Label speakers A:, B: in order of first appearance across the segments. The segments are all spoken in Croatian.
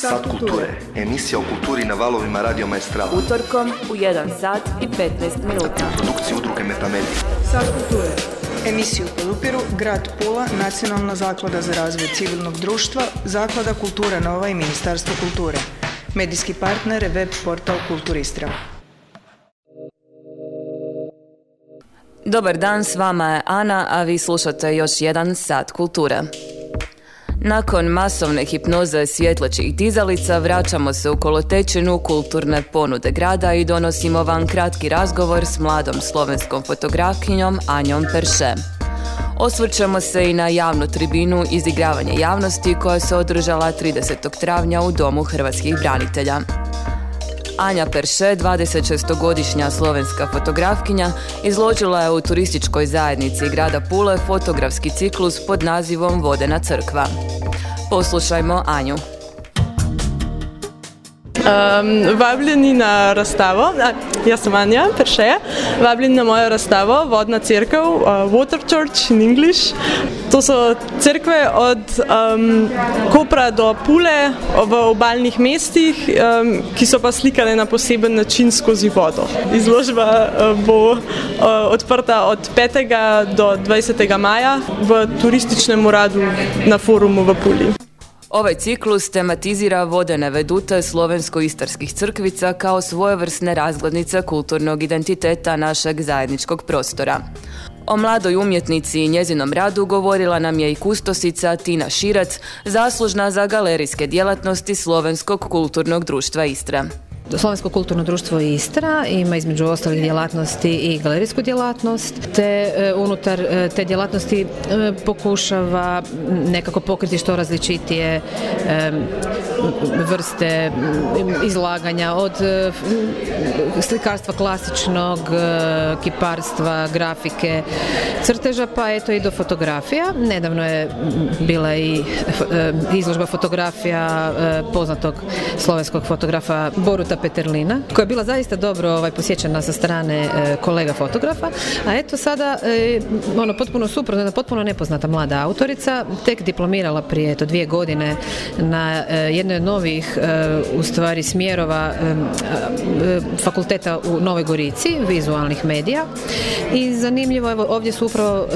A: Sat kulture, emisija o kulturi na valovima Radio Maestrala.
B: Utorkom u 1 sat i 15 minuta.
A: Produkciji udruge Metamedija.
C: Sat kulture. Emisiju podupiru Grad Pula, Nacionalna zaklada za razvoj civilnog društva, Zaklada Kultura Nova i Ministarstvo kulture. Medijski partner je web portal Kulturistra.
B: Dobar dan, s vama je Ana, a vi slušate još jedan sat kulture. Nakon masovne hipnoze svjetlećih dizalica vraćamo se u kolotečinu kulturne ponude grada i donosimo vam kratki razgovor s mladom slovenskom fotografkinjom Anjom Perše. Osvrćemo se i na javnu tribinu izigravanje javnosti koja se održala 30. travnja u Domu hrvatskih branitelja. Anja Perše, 26-godišnja slovenska fotografkinja, izložila je u turističkoj zajednici grada Pule fotografski ciklus pod nazivom Vodena crkva. Poslušajmo Anju.
D: Um, vabljeni na razstavo, a, jaz sem Anja Peršeja, vabljeni na mojo razstavo Vodna crkva, uh, Water Church in English. To so crkve od um, Kopra do Pule v obaljnih mestih, um, ki so pa slikane na poseben način skozi vodo. Izložba uh, bo uh, odprta od 5. do 20. maja v turističnem uradu na forumu v Puli.
B: Ovaj ciklus tematizira vodene vedute slovensko-istarskih crkvica kao svojevrsne razglednice kulturnog identiteta našeg zajedničkog prostora. O mladoj umjetnici i njezinom radu govorila nam je i kustosica Tina Širac, zaslužna za galerijske djelatnosti Slovenskog kulturnog društva Istra.
E: Slovensko kulturno društvo Istra ima između ostalih djelatnosti i galerijsku djelatnost, te e, unutar e, te djelatnosti e, pokušava nekako pokriti što različitije vrste izlaganja od slikarstva klasičnog, kiparstva, grafike, crteža, pa eto i do fotografija. Nedavno je bila i izložba fotografija poznatog slovenskog fotografa Boruta Peterlina, koja je bila zaista dobro ovaj, posjećena sa strane e, kolega fotografa, a eto sada e, ono potpuno suprotno, potpuno nepoznata mlada autorica, tek diplomirala prije eto dvije godine na e, jednoj od novih u stvari smjerova fakulteta u Novoj Gorici, vizualnih medija. I zanimljivo, evo ovdje su upravo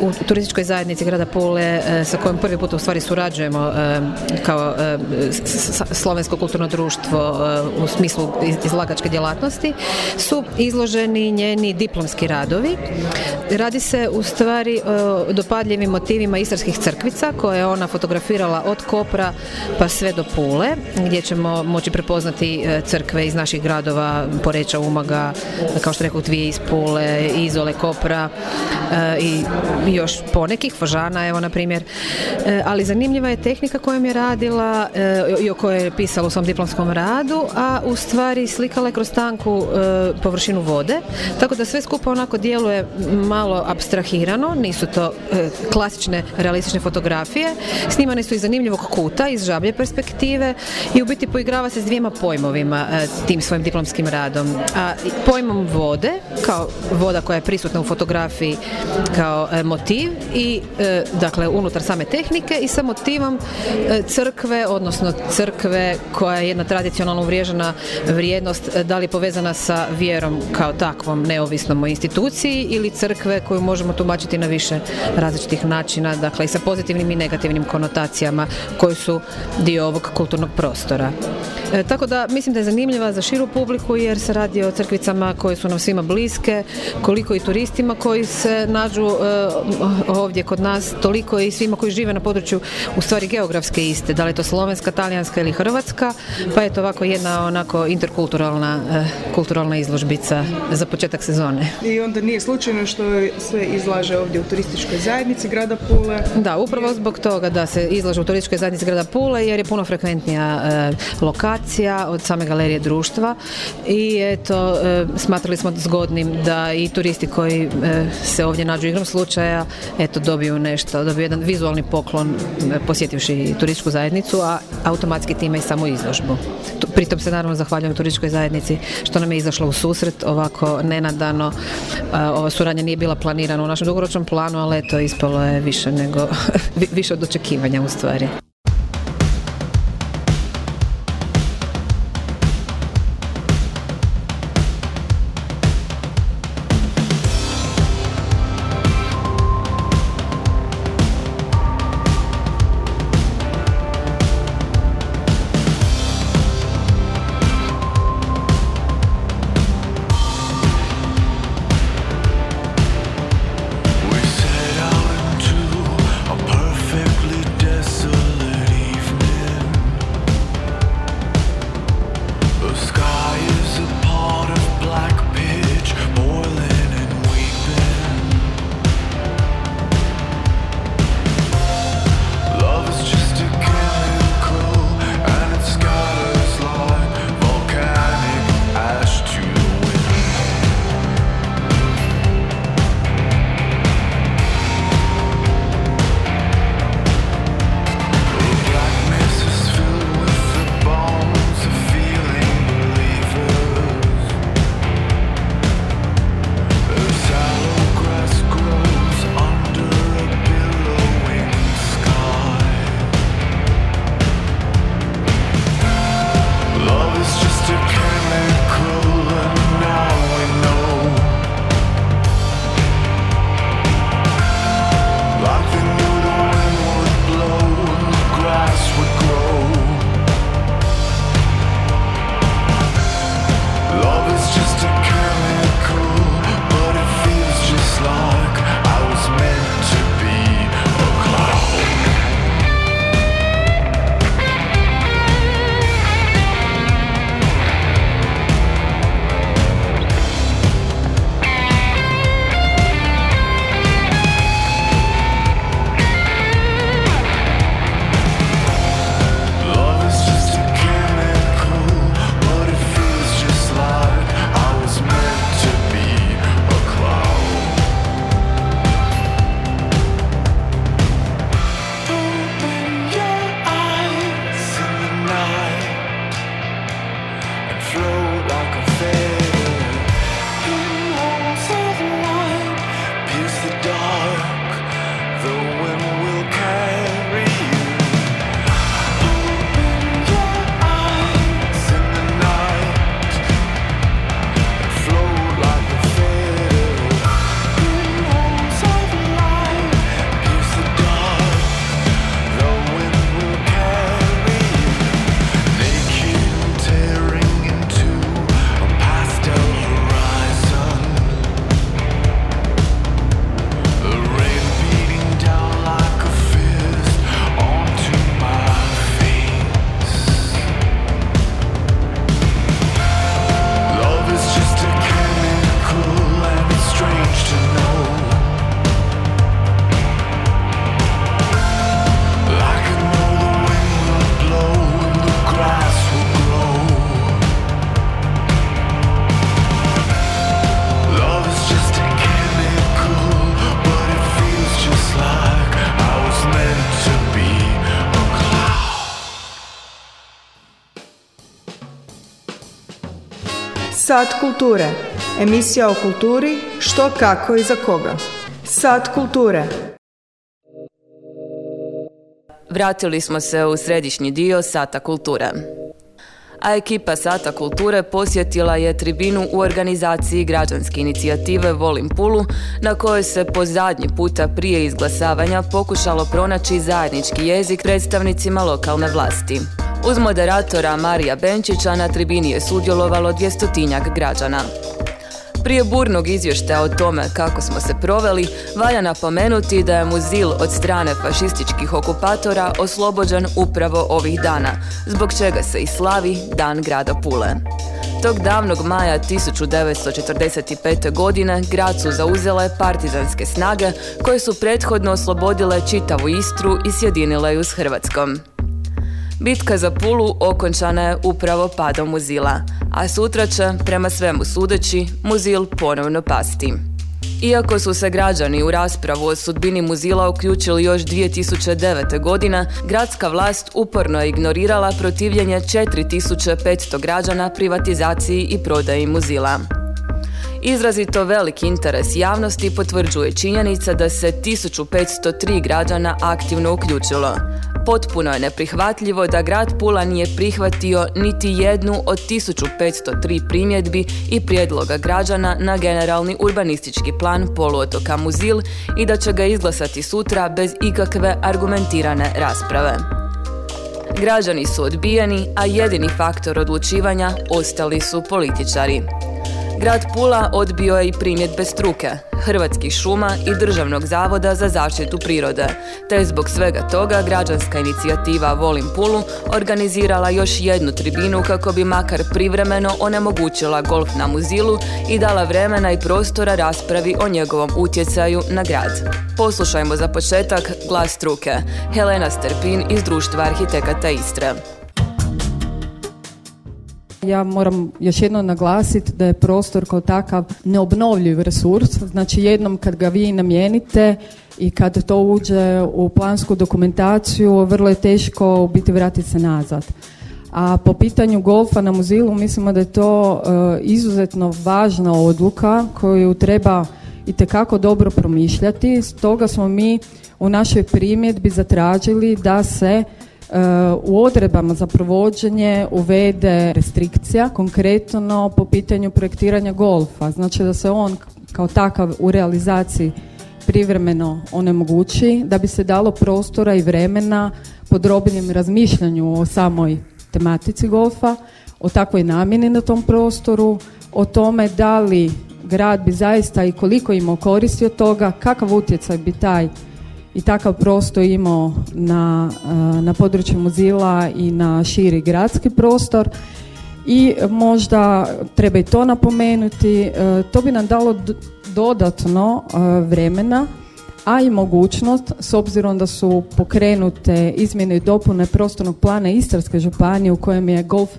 E: u turističkoj zajednici grada Pule sa kojom prvi put u stvari surađujemo kao slovensko kulturno društvo u smislu izlagačke djelatnosti su izloženi njeni diplomski radovi. Radi se u stvari o dopadljivim motivima istarskih crkvica koje je ona fotografirala od Kopra pa sve do Pule gdje ćemo moći prepoznati e, crkve iz naših gradova Poreća, Umaga, kao što rekao dvije iz Pule, Izole, Kopra e, i još ponekih, Fožana evo na primjer. E, ali zanimljiva je tehnika kojom je radila i o kojoj je pisala u svom diplomskom radu, a u stvari slikala je kroz tanku e, površinu vode, tako da sve skupa onako djeluje malo abstrahirano, nisu to e, klasične realistične fotografije, snimane su iz zanimljivog kuta, iz žablje perspektive i u biti poigrava se s dvijema pojmovima e, tim svojim diplomskim radom. A pojmom vode, kao voda koja je prisutna u fotografiji kao motiv i dakle unutar same tehnike i sa motivom crkve, odnosno crkve koja je jedna tradicionalno uvriježena vrijednost, e, da li je povezana sa vjerom kao takvom neovisnom o instituciji ili crkve koju možemo tumačiti na više različitih načina, dakle i sa pozitivnim i negativnim konotacijama koji su dio ovog kulturnog prostora. E, tako da mislim da je zanimljiva za širu publiku jer se radi o crkvicama koje su nam svima bliske, koliko i turistima koji se nađu e, ovdje kod nas, toliko i svima koji žive na području u stvari geografske iste, da li je to slovenska, talijanska ili hrvatska, pa je to ovako jedna onako interkulturalna e, kulturalna izložbica za početak sezone.
C: I onda nije slučajno što se izlaže ovdje u turističkoj zajednici grada Pule.
E: Da, upravo zbog toga da se izlaže u turističkoj zajednici grada Pule jer je puno frekventnija lokacija od same galerije društva i eto e, smatrali smo zgodnim da i turisti koji e, se ovdje nađu igrom slučaja eto dobiju nešto, dobiju jedan vizualni poklon e, posjetivši turističku zajednicu, a automatski time i samu izložbu. Pritom se naravno zahvaljujem turističkoj zajednici što nam je izašla u susret ovako nenadano. Ova suradnja nije bila planirana u našem dugoročnom planu, ali eto ispalo je više nego više od očekivanja u stvari.
C: Sat kulture. Emisija o kulturi, što, kako i za koga. Sat kulture.
B: Vratili smo se u središnji dio Sata kulture. A ekipa Sata kulture posjetila je tribinu u organizaciji građanske inicijative Volim Pulu, na kojoj se po zadnji puta prije izglasavanja pokušalo pronaći zajednički jezik predstavnicima lokalne vlasti. Uz moderatora Marija Benčića na tribini je sudjelovalo dvjestotinjak građana. Prije burnog izvještaja o tome kako smo se proveli, valja napomenuti da je Muzil od strane fašističkih okupatora oslobođen upravo ovih dana, zbog čega se i slavi Dan grada Pule. Tog davnog maja 1945. godine grad su zauzele partizanske snage koje su prethodno oslobodile čitavu Istru i sjedinile ju s Hrvatskom. Bitka za Pulu okončana je upravo padom Muzila, a sutra će, prema svemu sudeći, Muzil ponovno pasti. Iako su se građani u raspravu o sudbini Muzila uključili još 2009. godina, gradska vlast uporno je ignorirala protivljenje 4500 građana privatizaciji i prodaji Muzila. Izrazito veliki interes javnosti potvrđuje činjenica da se 1503 građana aktivno uključilo. Potpuno je neprihvatljivo da grad Pula nije prihvatio niti jednu od 1503 primjedbi i prijedloga građana na generalni urbanistički plan poluotoka Muzil i da će ga izglasati sutra bez ikakve argumentirane rasprave. Građani su odbijeni, a jedini faktor odlučivanja ostali su političari. Grad Pula odbio je i primjedbe struke, Hrvatskih šuma i Državnog zavoda za zaštitu prirode, te zbog svega toga građanska inicijativa Volim Pulu organizirala još jednu tribinu kako bi makar privremeno onemogućila golf na muzilu i dala vremena i prostora raspravi o njegovom utjecaju na grad. Poslušajmo za početak glas struke, Helena Sterpin iz Društva arhitekata Istre.
F: Ja moram još jednom naglasiti da je prostor kao takav neobnovljiv resurs. Znači jednom kad ga vi namijenite i kad to uđe u plansku dokumentaciju, vrlo je teško u biti vratiti se nazad. A po pitanju golfa na muzilu mislimo da je to e, izuzetno važna odluka koju treba i tekako dobro promišljati. Stoga smo mi u našoj primjedbi zatražili da se u odredbama za provođenje uvede restrikcija, konkretno po pitanju projektiranja golfa. Znači da se on kao takav u realizaciji privremeno onemogući, da bi se dalo prostora i vremena podrobnijem razmišljanju o samoj tematici golfa, o takvoj namjeni na tom prostoru, o tome da li grad bi zaista i koliko imao koristi od toga, kakav utjecaj bi taj i takav prostor imao na, eh, na području Muzila i na širi gradski prostor. I možda treba i to napomenuti, eh, to bi nam dalo dodatno eh, vremena a i mogućnost, s obzirom da su pokrenute izmjene i dopune prostornog plana Istarske županije u kojem je golf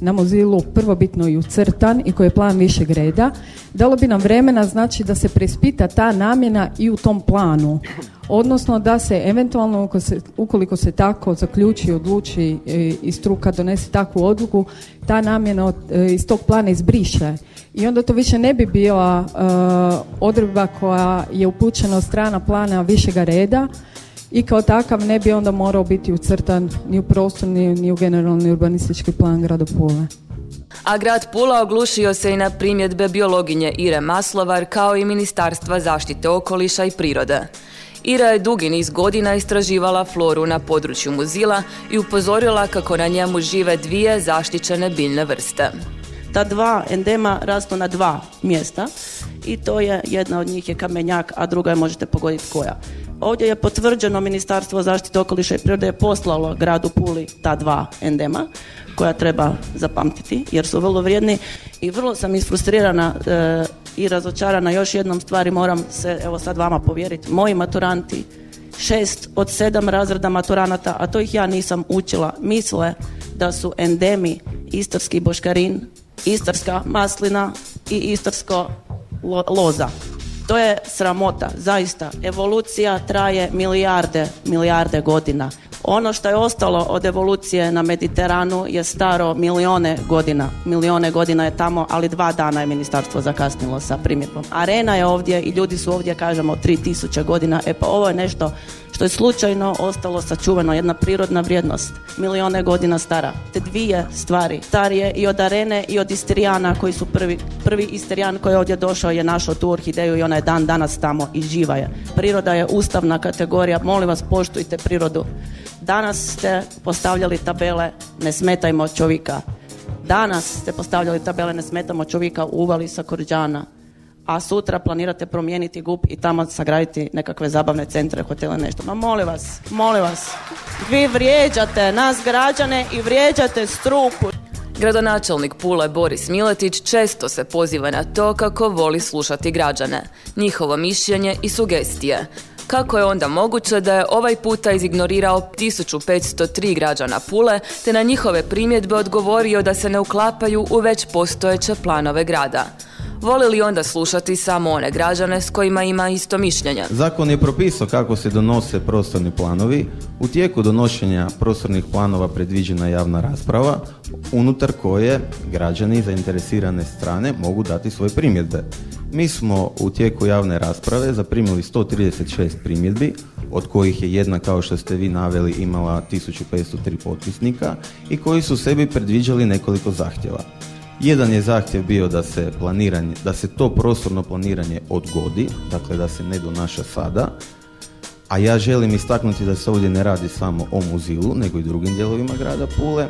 F: na Mozilu prvobitno i ucrtan i koji je plan višeg reda, dalo bi nam vremena znači da se preispita ta namjena i u tom planu. Odnosno da se eventualno ukoliko se tako zaključi, odluči e, i struka donese takvu odluku, ta namjena e, iz tog plana izbriše. I onda to više ne bi bila e, odredba koja je upućena od strana plana višega reda, i kao takav ne bi onda morao biti ucrtan ni u prostorni ni u generalni urbanistički plan grada Pule.
B: A grad Pula oglušio se i na primjedbe biologinje Ire Maslovar kao i Ministarstva zaštite okoliša i prirode. Ira je dugi niz godina istraživala floru na području Muzila i upozorila kako na njemu žive dvije zaštićene biljne vrste.
G: Ta dva endema rastu na dva mjesta i to je jedna od njih je kamenjak, a druga je možete pogoditi koja. Ovdje je potvrđeno Ministarstvo zaštite okoliša i prirode je poslalo gradu Puli ta dva endema koja treba zapamtiti jer su vrlo vrijedni i vrlo sam isfrustrirana e, i razočarana još jednom stvari moram se evo sad vama povjeriti. Moji maturanti šest od sedam razreda maturanata, a to ih ja nisam učila, misle da su endemi istarski boškarin, istarska maslina i istarsko loza. To je sramota, zaista. Evolucija traje milijarde, milijarde godina. Ono što je ostalo od evolucije na Mediteranu je staro milijone godina. Milijone godina je tamo, ali dva dana je ministarstvo zakasnilo sa primjedbom. Arena je ovdje i ljudi su ovdje, kažemo, 3000 godina. E pa ovo je nešto što je slučajno ostalo sačuvano, jedna prirodna vrijednost, milijone godina stara. Te dvije stvari, starije i od arene i od isterijana koji su prvi, prvi isterijan koji je ovdje došao je našao tu orhideju i ona je dan danas tamo i živa je. Priroda je ustavna kategorija, molim vas poštujte prirodu. Danas ste postavljali tabele ne smetajmo čovjeka. Danas ste postavljali tabele ne smetamo čovjeka u uvali sa Korđana a sutra planirate promijeniti GUP i tamo sagraditi nekakve zabavne centre, hotele, nešto. Ma molim vas, molim vas, vi vrijeđate nas građane i vrijeđate struku.
B: Gradonačelnik Pule Boris Miletić često se poziva na to kako voli slušati građane, njihovo mišljenje i sugestije. Kako je onda moguće da je ovaj puta izignorirao 1503 građana Pule te na njihove primjedbe odgovorio da se ne uklapaju u već postojeće planove grada? Voli li onda slušati samo one građane s kojima ima isto mišljenje?
H: Zakon je propisao kako se donose prostorni planovi. U tijeku donošenja prostornih planova predviđena javna rasprava unutar koje građani zainteresirane strane mogu dati svoje primjedbe. Mi smo u tijeku javne rasprave zaprimili 136 primjedbi, od kojih je jedna, kao što ste vi naveli, imala 1503 potpisnika i koji su sebi predviđali nekoliko zahtjeva. Jedan je zahtjev bio da se planiranje, da se to prostorno planiranje odgodi, dakle da se ne donaša sada, a ja želim istaknuti da se ovdje ne radi samo o muzilu, nego i drugim dijelovima grada Pule.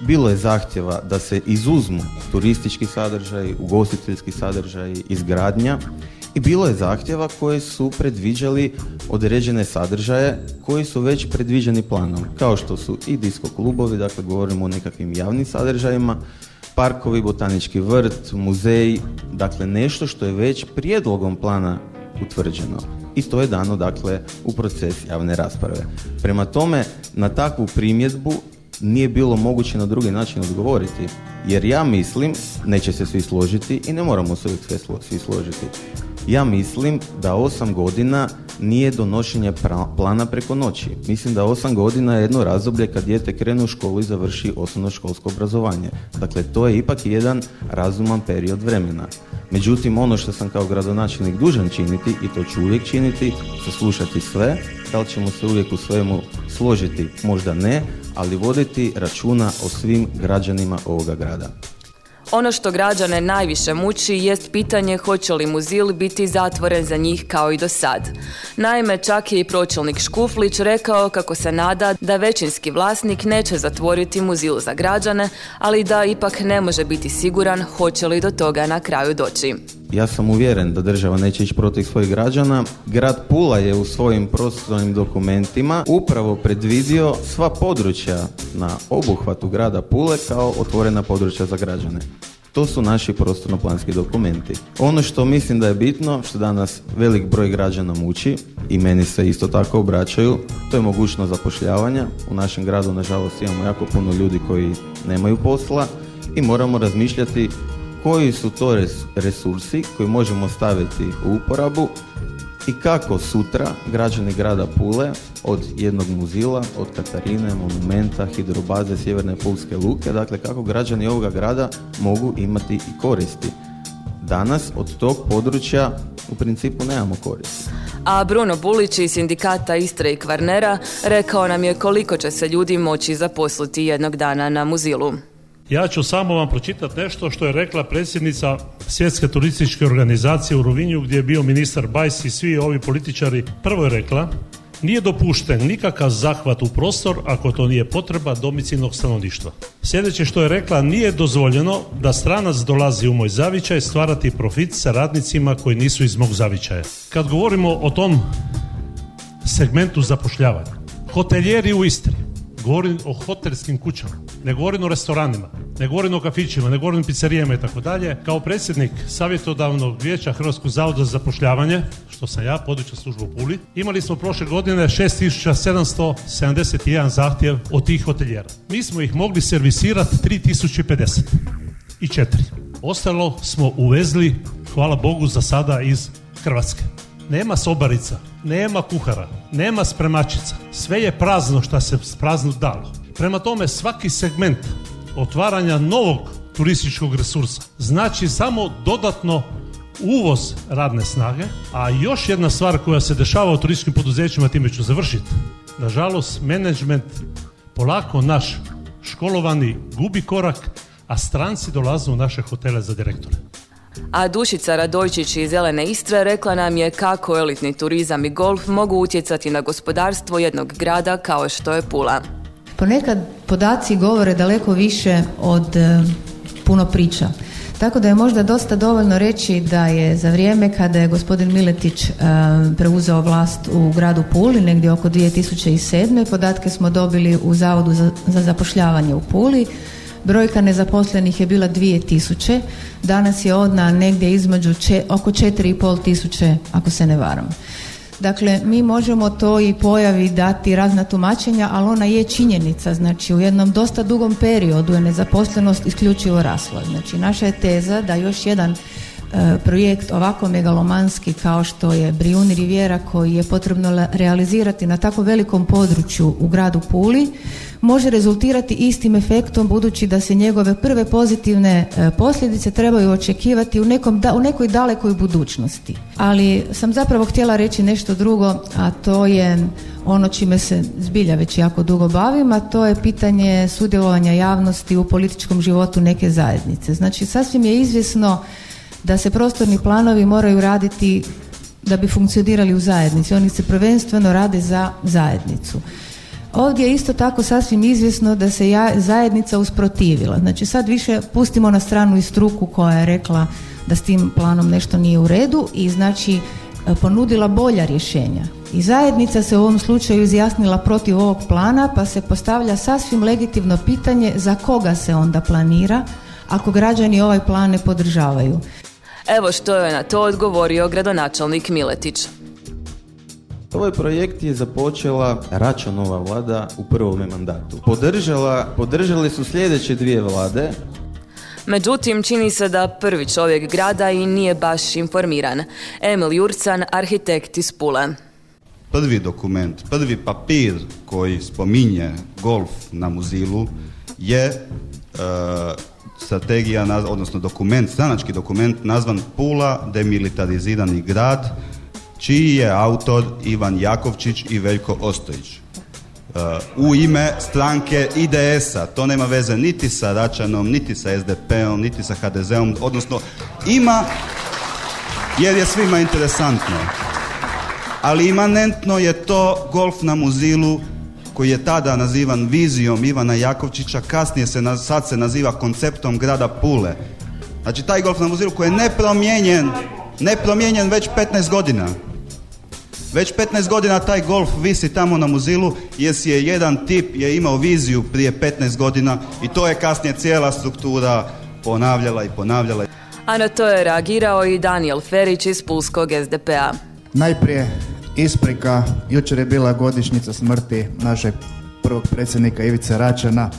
H: Bilo je zahtjeva da se izuzmu turistički sadržaj, ugostiteljski sadržaj, izgradnja i bilo je zahtjeva koje su predviđali određene sadržaje koji su već predviđeni planom, kao što su i disko klubovi, dakle govorimo o nekakvim javnim sadržajima, parkovi, botanički vrt, muzej, dakle nešto što je već prijedlogom plana utvrđeno. I to je dano dakle u proces javne rasprave. Prema tome, na takvu primjedbu nije bilo moguće na drugi način odgovoriti. Jer ja mislim, neće se svi složiti i ne moramo se svi složiti. Ja mislim da osam godina nije donošenje plana preko noći. Mislim da osam godina je jedno razdoblje kad dijete krene u školu i završi osnovno školsko obrazovanje. Dakle, to je ipak jedan razuman period vremena. Međutim, ono što sam kao gradonačelnik dužan činiti, i to ću uvijek činiti, saslušati sve, da li ćemo se uvijek u svemu složiti, možda ne, ali voditi računa o svim građanima ovoga grada.
B: Ono što građane najviše muči jest pitanje hoće li muzil biti zatvoren za njih kao i do sad. Naime, čak je i pročelnik Škuflić rekao kako se nada da većinski vlasnik neće zatvoriti muzil za građane, ali da ipak ne može biti siguran hoće li do toga na kraju doći.
H: Ja sam uvjeren da država neće ići protiv svojih građana. Grad Pula je u svojim prostornim dokumentima upravo predvidio sva područja na obuhvatu grada Pule kao otvorena područja za građane. To su naši prostorno-planski dokumenti. Ono što mislim da je bitno, što danas velik broj građana muči i meni se isto tako obraćaju, to je mogućnost zapošljavanja. U našem gradu, nažalost, imamo jako puno ljudi koji nemaju posla i moramo razmišljati koji su to resursi koji možemo staviti u uporabu i kako sutra građani grada Pule od jednog muzila, od Katarine, monumenta, hidrobaze Sjeverne Pulske luke, dakle kako građani ovoga grada mogu imati i koristi. Danas od tog područja u principu nemamo koristi.
B: A Bruno Bulić iz sindikata Istre i Kvarnera rekao nam je koliko će se ljudi moći zaposliti jednog dana na muzilu.
I: Ja ću samo vam pročitati nešto što je rekla predsjednica Svjetske turističke organizacije u Rovinju gdje je bio ministar Bajs i svi ovi političari. Prvo je rekla nije dopušten nikakav zahvat u prostor ako to nije potreba domicilnog stanovništva. Sljedeće što je rekla, nije dozvoljeno da stranac dolazi u moj zavičaj stvarati profit sa radnicima koji nisu iz mog zavičaja. Kad govorimo o tom segmentu zapošljavanja, hotelijeri u Istri, govorim o hotelskim kućama, ne govorim o restoranima, ne govorim o kafićima, ne govorim o pizzerijama i tako dalje. Kao predsjednik savjetodavnog vijeća Hrvatskog zavoda za zapošljavanje, što sam ja, područja služba u Puli, imali smo prošle godine 6771 zahtjev od tih hotelijera. Mi smo ih mogli servisirati 3050 i četiri. Ostalo smo uvezli, hvala Bogu, za sada iz Hrvatske. Nema sobarica, nema kuhara, nema spremačica. Sve je prazno što se prazno dalo. Prema tome svaki segment otvaranja novog turističkog resursa znači samo dodatno uvoz radne snage, a još jedna stvar koja se dešava u turističkim poduzećima, time ću završiti. Nažalost, menadžment polako naš školovani gubi korak, a stranci dolaze u naše hotele za direktore.
B: A Dušica Radojčić iz Zelene Istre rekla nam je kako elitni turizam i golf mogu utjecati na gospodarstvo jednog grada kao što je Pula.
J: Ponekad podaci govore daleko više od e, puno priča. Tako da je možda dosta dovoljno reći da je za vrijeme kada je gospodin Miletić e, preuzeo vlast u gradu Puli, negdje oko 2007. podatke smo dobili u Zavodu za, za zapošljavanje u Puli, brojka nezaposlenih je bila 2000, danas je odna negdje između če, oko 4,5 tisuće, ako se ne varam. Dakle, mi možemo to i pojavi dati razna tumačenja, ali ona je činjenica. Znači, u jednom dosta dugom periodu je nezaposlenost isključivo rasla. Znači, naša je teza da još jedan e, projekt ovako megalomanski kao što je Brijuni Rivijera koji je potrebno realizirati na tako velikom području u gradu Puli može rezultirati istim efektom budući da se njegove prve pozitivne e, posljedice trebaju očekivati u, nekom, u nekoj dalekoj budućnosti. Ali sam zapravo htjela reći nešto drugo, a to je ono čime se zbilja već jako dugo bavim, a to je pitanje sudjelovanja javnosti u političkom životu neke zajednice. Znači, sasvim je izvjesno da se prostorni planovi moraju raditi da bi funkcionirali u zajednici. Oni se prvenstveno rade za zajednicu. Ovdje je isto tako sasvim izvjesno da se ja, zajednica usprotivila. Znači sad više pustimo na stranu i struku koja je rekla da s tim planom nešto nije u redu i znači ponudila bolja rješenja. I zajednica se u ovom slučaju izjasnila protiv ovog plana pa se postavlja sasvim legitimno pitanje za koga se onda planira ako građani ovaj plan ne podržavaju.
B: Evo što je na to odgovorio gradonačelnik Miletić.
H: Ovaj projekt je započela Račanova vlada u prvome mandatu. Podržala, podržali su sljedeće dvije vlade,
B: Međutim, čini se da prvi čovjek grada i nije baš informiran. Emil Jurcan, arhitekt iz Pule.
K: Prvi dokument, prvi papir koji spominje golf na muzilu je e, strategija, odnosno dokument, stranački dokument nazvan Pula demilitarizirani grad čiji je autor Ivan Jakovčić i Veljko Ostojić. Uh, u ime stranke IDS-a. To nema veze niti sa Račanom, niti sa SDP-om, niti sa HDZ-om, odnosno ima jer je svima interesantno. Ali imanentno je to golf na muzilu koji je tada nazivan vizijom Ivana Jakovčića, kasnije se, sad se naziva konceptom grada Pule. Znači taj golf na muzilu koji je nepromijenjen, nepromijenjen već 15 godina. Već 15 godina taj golf visi tamo na muzilu jer si je jedan tip je imao viziju prije 15 godina i to je kasnije cijela struktura ponavljala i ponavljala.
B: A na to je reagirao i Daniel Ferić iz Pulskog SDP-a.
L: Najprije isprika, jučer je bila godišnjica smrti našeg prvog predsjednika Ivice Račana,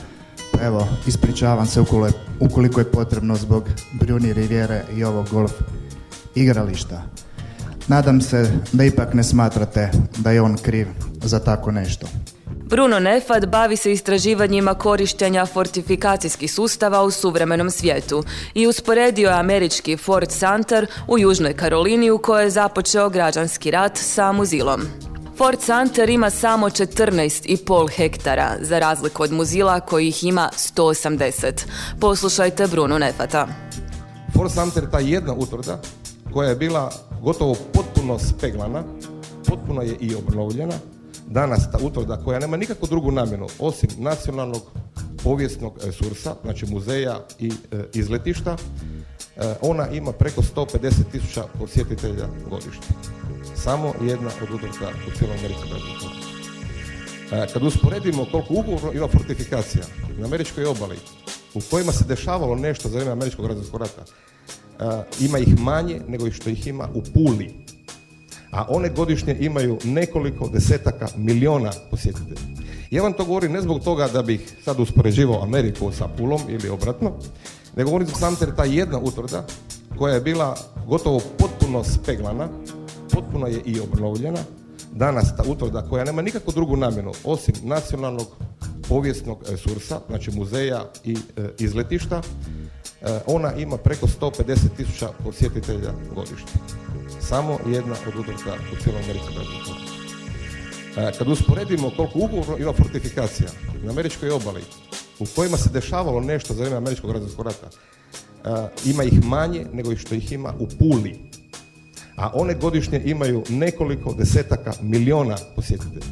L: pa evo, ispričavam se ukoliko je potrebno zbog Bruni Rivijere i ovog golf igrališta. Nadam se da ipak ne smatrate da je on kriv za tako nešto.
B: Bruno Nefad bavi se istraživanjima korištenja fortifikacijskih sustava u suvremenom svijetu i usporedio je američki Fort Sumter u Južnoj Karolini u kojoj je započeo građanski rat sa muzilom. Fort Sumter ima samo 14,5 hektara, za razliku od muzila koji ih ima 180. Poslušajte Bruno Nefata.
M: Fort Sumter ta jedna utvrda koja je bila gotovo potpuno speglana, potpuno je i obnovljena. Danas ta utvrda koja nema nikakvu drugu namjenu osim nacionalnog povijesnog resursa, znači muzeja i e, izletišta, e, ona ima preko 150 tisuća posjetitelja godišnje. Samo jedna od utvrda u cijelom američkom e, Kad usporedimo koliko ukupno ima fortifikacija na američkoj obali u kojima se dešavalo nešto za vrijeme američkog razvojskog rata, ima ih manje nego što ih ima u Puli. A one godišnje imaju nekoliko desetaka miliona posjetitelja. Ja vam to govorim ne zbog toga da bih sad uspoređivao Ameriku sa Pulom ili obratno, nego govorim sam ta jedna utvrda koja je bila gotovo potpuno speglana, potpuno je i obnovljena. Danas ta utvrda koja nema nikakvu drugu namjenu osim nacionalnog povijesnog resursa, znači muzeja i e, izletišta, ona ima preko 150 tisuća posjetitelja godišnje. Samo jedna od utvrda u cijelom američkom e, Kad usporedimo koliko ukupno ima fortifikacija na američkoj obali u kojima se dešavalo nešto za vrijeme američkog građanskog rata, e, ima ih manje nego što ih ima u Puli. A one godišnje imaju nekoliko desetaka miliona posjetitelja.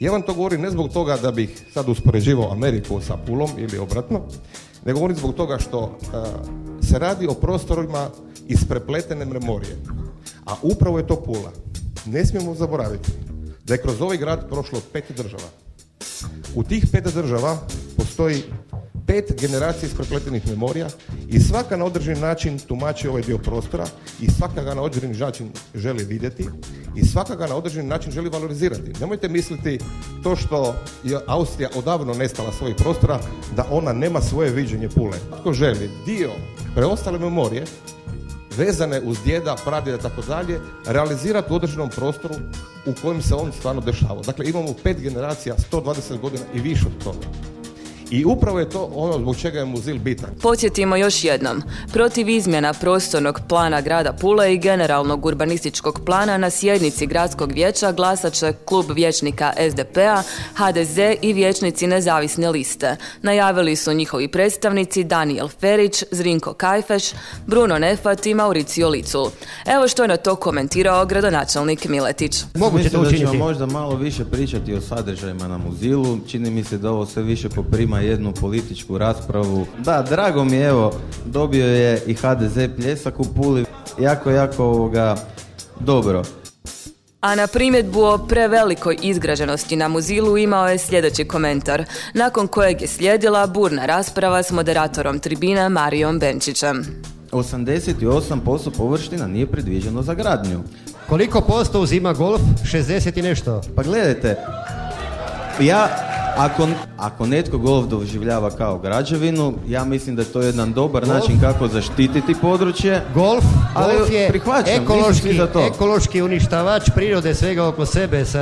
M: Ja vam to govorim ne zbog toga da bih sad uspoređivao Ameriku sa Pulom ili obratno, nego govorim zbog toga što e, se radi o prostorima iz prepletene memorije. A upravo je to Pula. Ne smijemo zaboraviti da je kroz ovaj grad prošlo pet država. U tih pet država postoji pet generacija isprepletenih memorija i svaka na određeni način tumači ovaj dio prostora i svaka ga na određeni način želi vidjeti i svaka ga na određeni način želi valorizirati. Nemojte misliti to što je Austrija odavno nestala svojih prostora da ona nema svoje viđenje Pule. Ako želi dio preostale memorije vezane uz djeda, pradjeda, tako dalje, realizirati u određenom prostoru u kojem se on stvarno dešavao. Dakle, imamo pet generacija, 120 godina i više od toga. I upravo je to ono zbog čega je muzil bitan.
B: Podsjetimo još jednom. Protiv izmjena prostornog plana grada Pule i generalnog urbanističkog plana na sjednici gradskog vijeća glasat će klub vijećnika SDP-a, HDZ i vijećnici nezavisne liste. Najavili su njihovi predstavnici Daniel Ferić, Zrinko Kajfeš, Bruno Nefat i Mauricio Licul. Evo što je na to komentirao gradonačelnik Miletić.
H: Moguće to učiniti. možda malo više pričati o sadržajima na muzilu. Čini mi se da ovo sve više poprima jednu političku raspravu. Da, drago mi je, evo, dobio je i HDZ pljesak u Puli. Jako, jako ovoga, dobro.
B: A na primjedbu o prevelikoj izgrađenosti na muzilu imao je sljedeći komentar, nakon kojeg je slijedila burna rasprava s moderatorom tribina Marijom Benčićem.
H: 88% površina nije predviđeno za gradnju.
N: Koliko posto uzima golf? 60 i nešto.
H: Pa gledajte, ja ako, ako netko golf doživljava kao građevinu, ja mislim da je to jedan dobar način kako zaštititi područje.
N: Golf, ali golf je ekološki, ekološki uništavač prirode svega oko sebe sa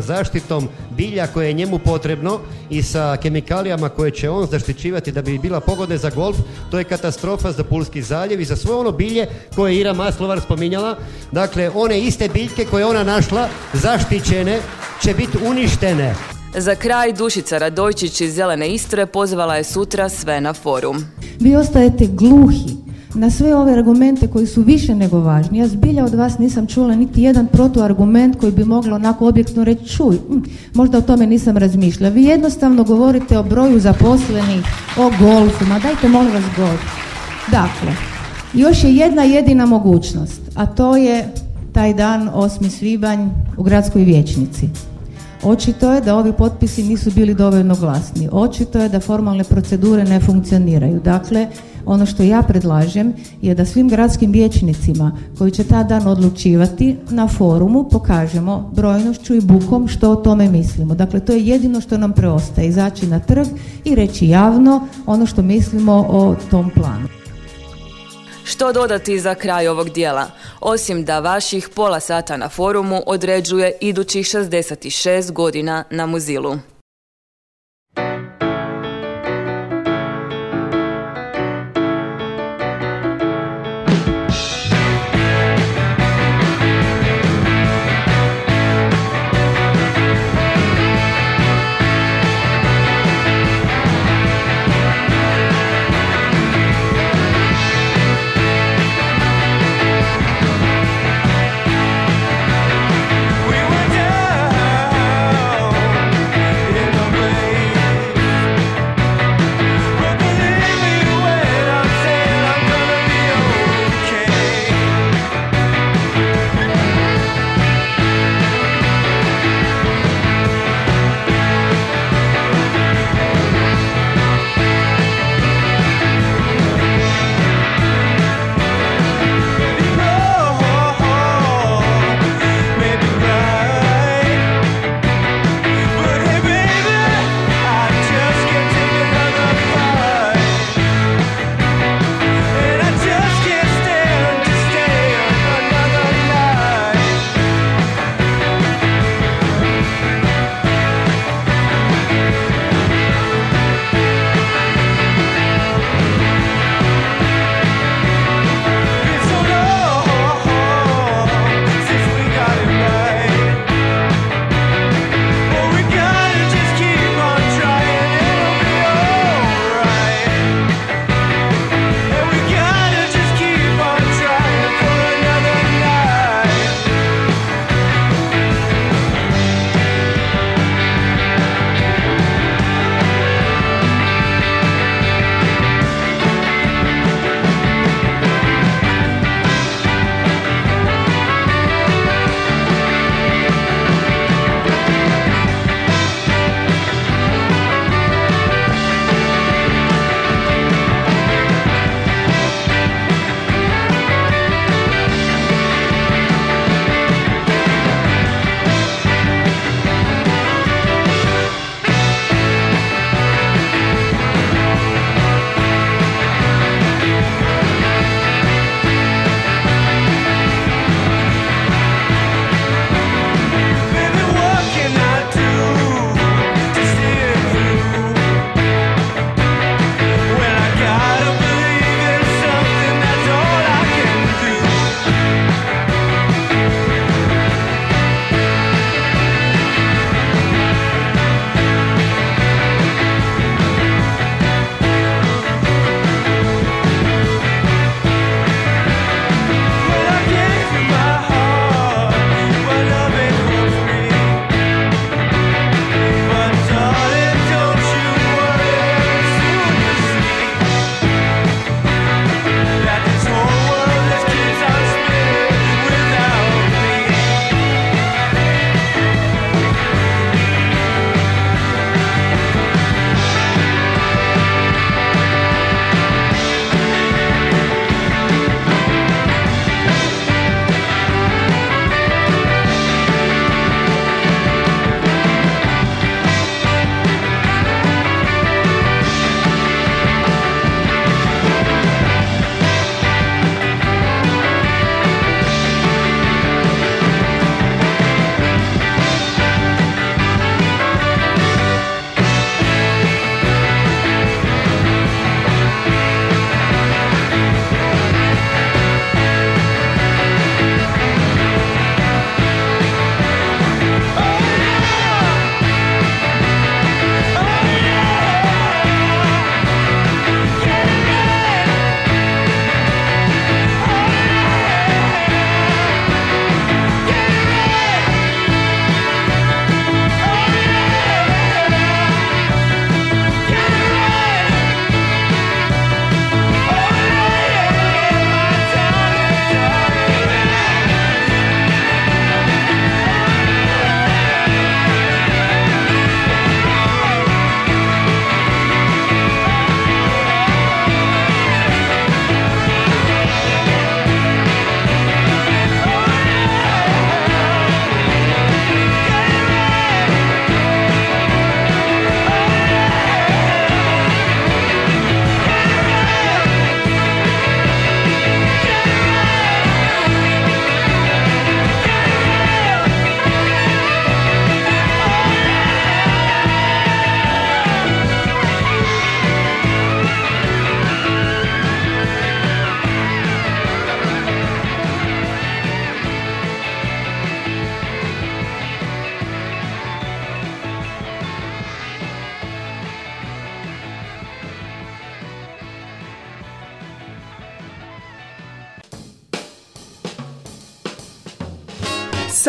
N: zaštitom bilja koje je njemu potrebno i sa kemikalijama koje će on zaštićivati da bi bila pogode za golf. To je katastrofa za Pulski zaljev i za sve ono bilje koje je Ira Maslovar spominjala. Dakle, one iste biljke koje ona našla zaštićene će biti uništene.
B: Za kraj Dušica Radojčić iz Zelene Istre pozvala je sutra sve na forum.
J: Vi ostajete gluhi na sve ove argumente koji su više nego važni. Ja zbilja od vas nisam čula niti jedan protuargument koji bi moglo onako objektno reći čuj, hm, možda o tome nisam razmišljala. Vi jednostavno govorite o broju zaposlenih, o golfu, ma dajte molim vas god. Dakle, još je jedna jedina mogućnost, a to je taj dan 8. svibanj u gradskoj vijećnici. Očito je da ovi potpisi nisu bili dovoljno glasni. Očito je da formalne procedure ne funkcioniraju. Dakle, ono što ja predlažem je da svim gradskim vijećnicima koji će ta dan odlučivati na forumu pokažemo brojnošću i bukom što o tome mislimo. Dakle, to je jedino što nam preostaje, izaći na trg i reći javno ono što mislimo o tom planu.
B: Što dodati za kraj ovog dijela? Osim da vaših pola sata na forumu određuje idućih 66 godina na muzilu.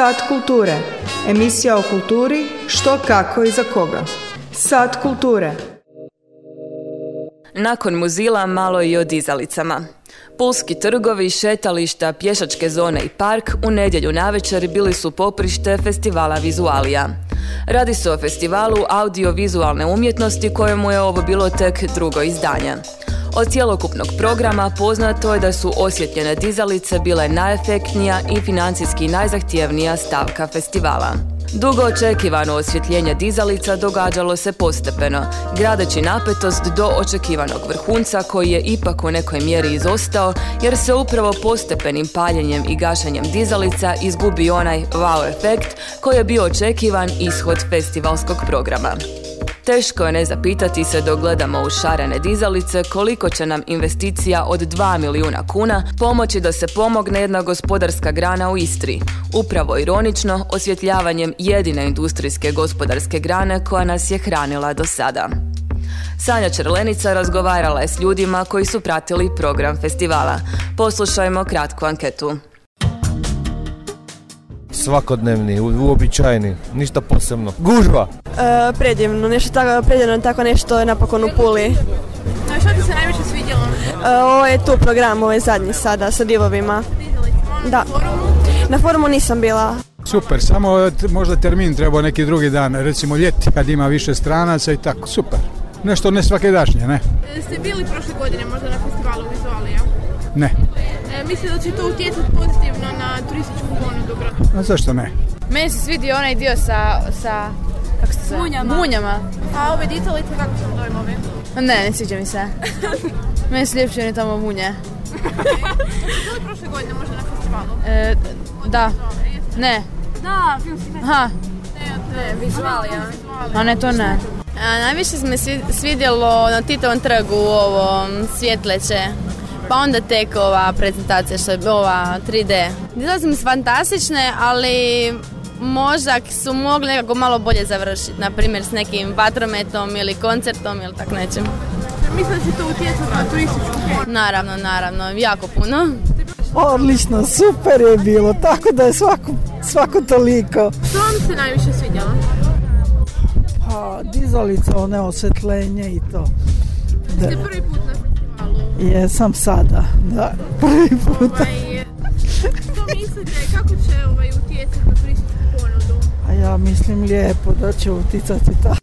C: Sat kulture. Emisija o kulturi, što, kako i za koga. Sat kulture.
B: Nakon muzila malo i o dizalicama. Pulski trgovi, šetališta, pješačke zone i park u nedjelju navečer bili su poprište festivala Vizualija. Radi se o festivalu audiovizualne umjetnosti kojemu je ovo bilo tek drugo izdanje. Od cjelokupnog programa poznato je da su osjetljene dizalice bile najefektnija i financijski najzahtjevnija stavka festivala. Dugo očekivano osvjetljenje dizalica događalo se postepeno, gradeći napetost do očekivanog vrhunca koji je ipak u nekoj mjeri izostao jer se upravo postepenim paljenjem i gašenjem dizalica izgubi onaj wow efekt koji je bio očekivan ishod festivalskog programa. Teško je ne zapitati se dok gledamo u šarene dizalice koliko će nam investicija od 2 milijuna kuna pomoći da se pomogne jedna gospodarska grana u Istri. Upravo ironično osvjetljavanjem jedine industrijske gospodarske grane koja nas je hranila do sada. Sanja Čerlenica razgovarala je s ljudima koji su pratili program festivala. Poslušajmo kratku anketu
O: svakodnevni, uobičajeni, ništa posebno. Gužva!
P: E, predivno, nešto tako, predivno tako nešto napokon u Puli.
Q: A što ti se najviše svidjelo?
P: E, ovo je tu program, ovo je zadnji sada sa divovima. Da. Na forumu nisam bila.
R: Super, samo možda termin treba neki drugi dan, recimo ljeti kad ima više stranaca i tako, super. Nešto ne svake dašnje, ne?
Q: E, ste bili prošle godine možda na festivalu Vizualija?
R: Ne.
Q: E, mislim da će to utjecati pozitivno na turističku ponudu grada?
R: A zašto ne?
S: Meni se svidio onaj dio sa, sa kako se zove?
Q: Munjama.
S: Munjama.
Q: A ove dicalice kako su dojmovi?
S: Ne, ne sviđa mi se. Meni se ljepše oni tamo munje.
Q: Bili prošle godine možda na festivalu?
S: E, da. Ne.
Q: Da, filmski festival.
S: Aha.
Q: Ne, ne, vizualija.
S: A ne, to ne.
T: A, najviše se mi svidjelo na Titovom trgu ovo svjetleće pa onda tek ova prezentacija što je ova 3D. Dizale su fantastične, ali možda su mogli nekako malo bolje završiti, na primjer s nekim vatrometom ili koncertom ili tak nečim.
Q: Mislim da će to utjecati na turističku
T: Naravno, naravno, jako puno.
U: Odlično, super je bilo, tako da je svako, svako toliko.
Q: Što vam se najviše svidjelo?
U: Pa, dizalica, one osvetljenje i to.
Q: Da. Ste prvi put na
U: Jesam sada, da, prvi puta.
Q: Ovaj, što mislite, kako će ovaj, utjecati na turističku ponudu?
U: A ja mislim lijepo da će utjecati tako.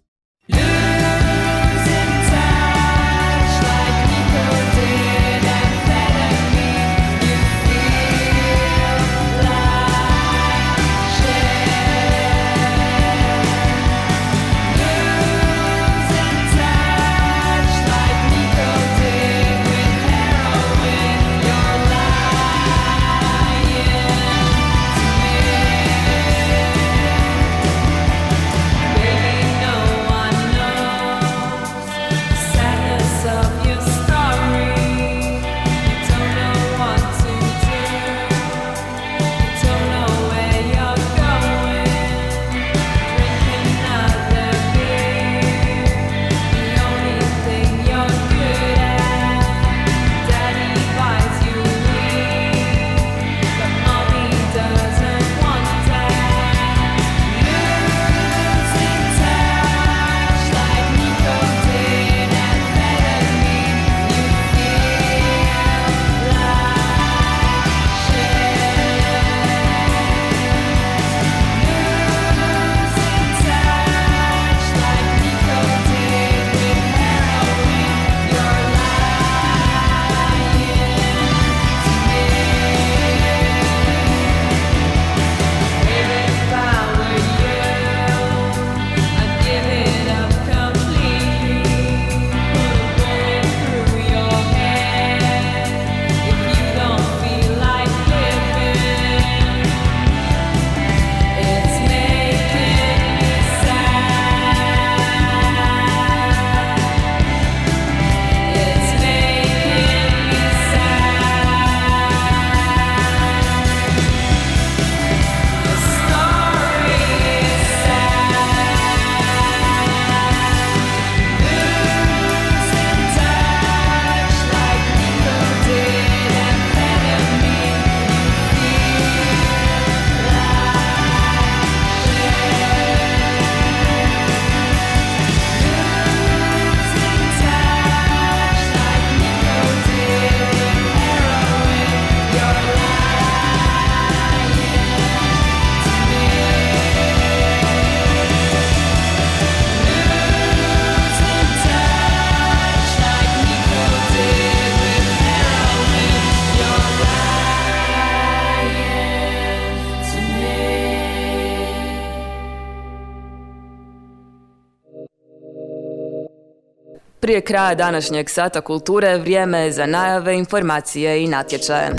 B: Prije kraja današnjeg sata kulture vrijeme je za najave, informacije i natječaje.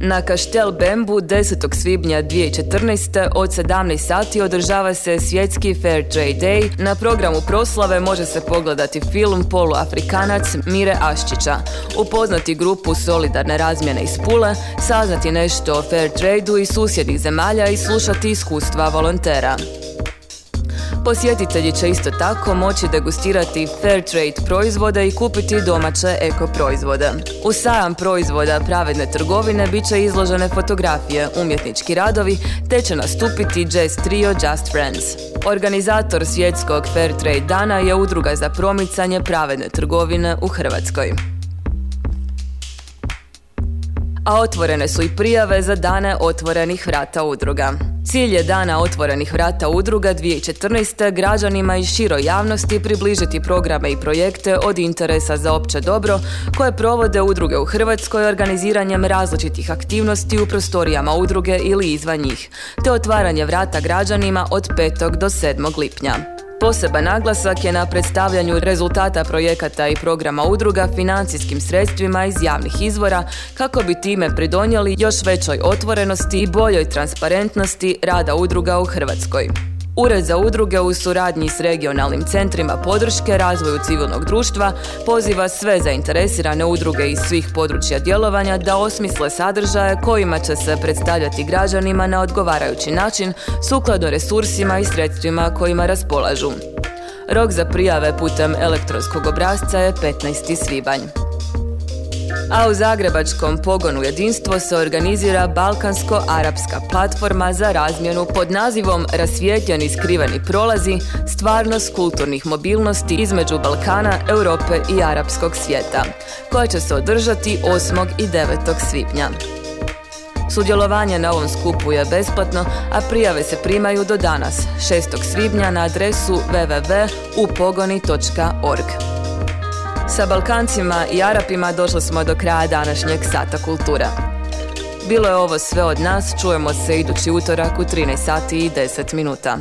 B: Na Kaštel Bembu 10. svibnja 2014. od 17 sati održava se svjetski Fair Trade Day. Na programu proslave može se pogledati film Poluafrikanac Mire Aščića, upoznati grupu Solidarne razmjene iz Pule, saznati nešto o Fair Trade-u i susjednih zemalja i slušati iskustva volontera. Posjetitelji će isto tako moći degustirati fair trade proizvode i kupiti domaće eko proizvode. U sajam proizvoda pravedne trgovine bit će izložene fotografije, umjetnički radovi, te će nastupiti jazz trio Just Friends. Organizator svjetskog fair trade dana je udruga za promicanje pravedne trgovine u Hrvatskoj a otvorene su i prijave za dane otvorenih vrata udruga. Cilj je dana otvorenih vrata udruga 2014. građanima i široj javnosti približiti programe i projekte od interesa za opće dobro koje provode udruge u Hrvatskoj organiziranjem različitih aktivnosti u prostorijama udruge ili izvan njih, te otvaranje vrata građanima od 5. do 7. lipnja. Poseban naglasak je na predstavljanju rezultata projekata i programa udruga financijskim sredstvima iz javnih izvora kako bi time pridonijeli još većoj otvorenosti i boljoj transparentnosti rada udruga u Hrvatskoj. Ured za udruge u suradnji s regionalnim centrima podrške razvoju civilnog društva poziva sve zainteresirane udruge iz svih područja djelovanja da osmisle sadržaje kojima će se predstavljati građanima na odgovarajući način sukladno resursima i sredstvima kojima raspolažu. Rok za prijave putem elektronskog obrazca je 15. svibanj a u zagrebačkom pogonu jedinstvo se organizira Balkansko-arapska platforma za razmjenu pod nazivom Rasvijetljeni skriveni prolazi, stvarnost kulturnih mobilnosti između Balkana, Europe i arapskog svijeta, koja će se održati 8. i 9. svibnja. Sudjelovanje na ovom skupu je besplatno, a prijave se primaju do danas, 6. svibnja na adresu www.upogoni.org. Sa Balkancima i Arapima došli smo do kraja današnjeg Sata kultura. Bilo je ovo sve od nas, čujemo se idući utorak u 13 sati i 10 minuta.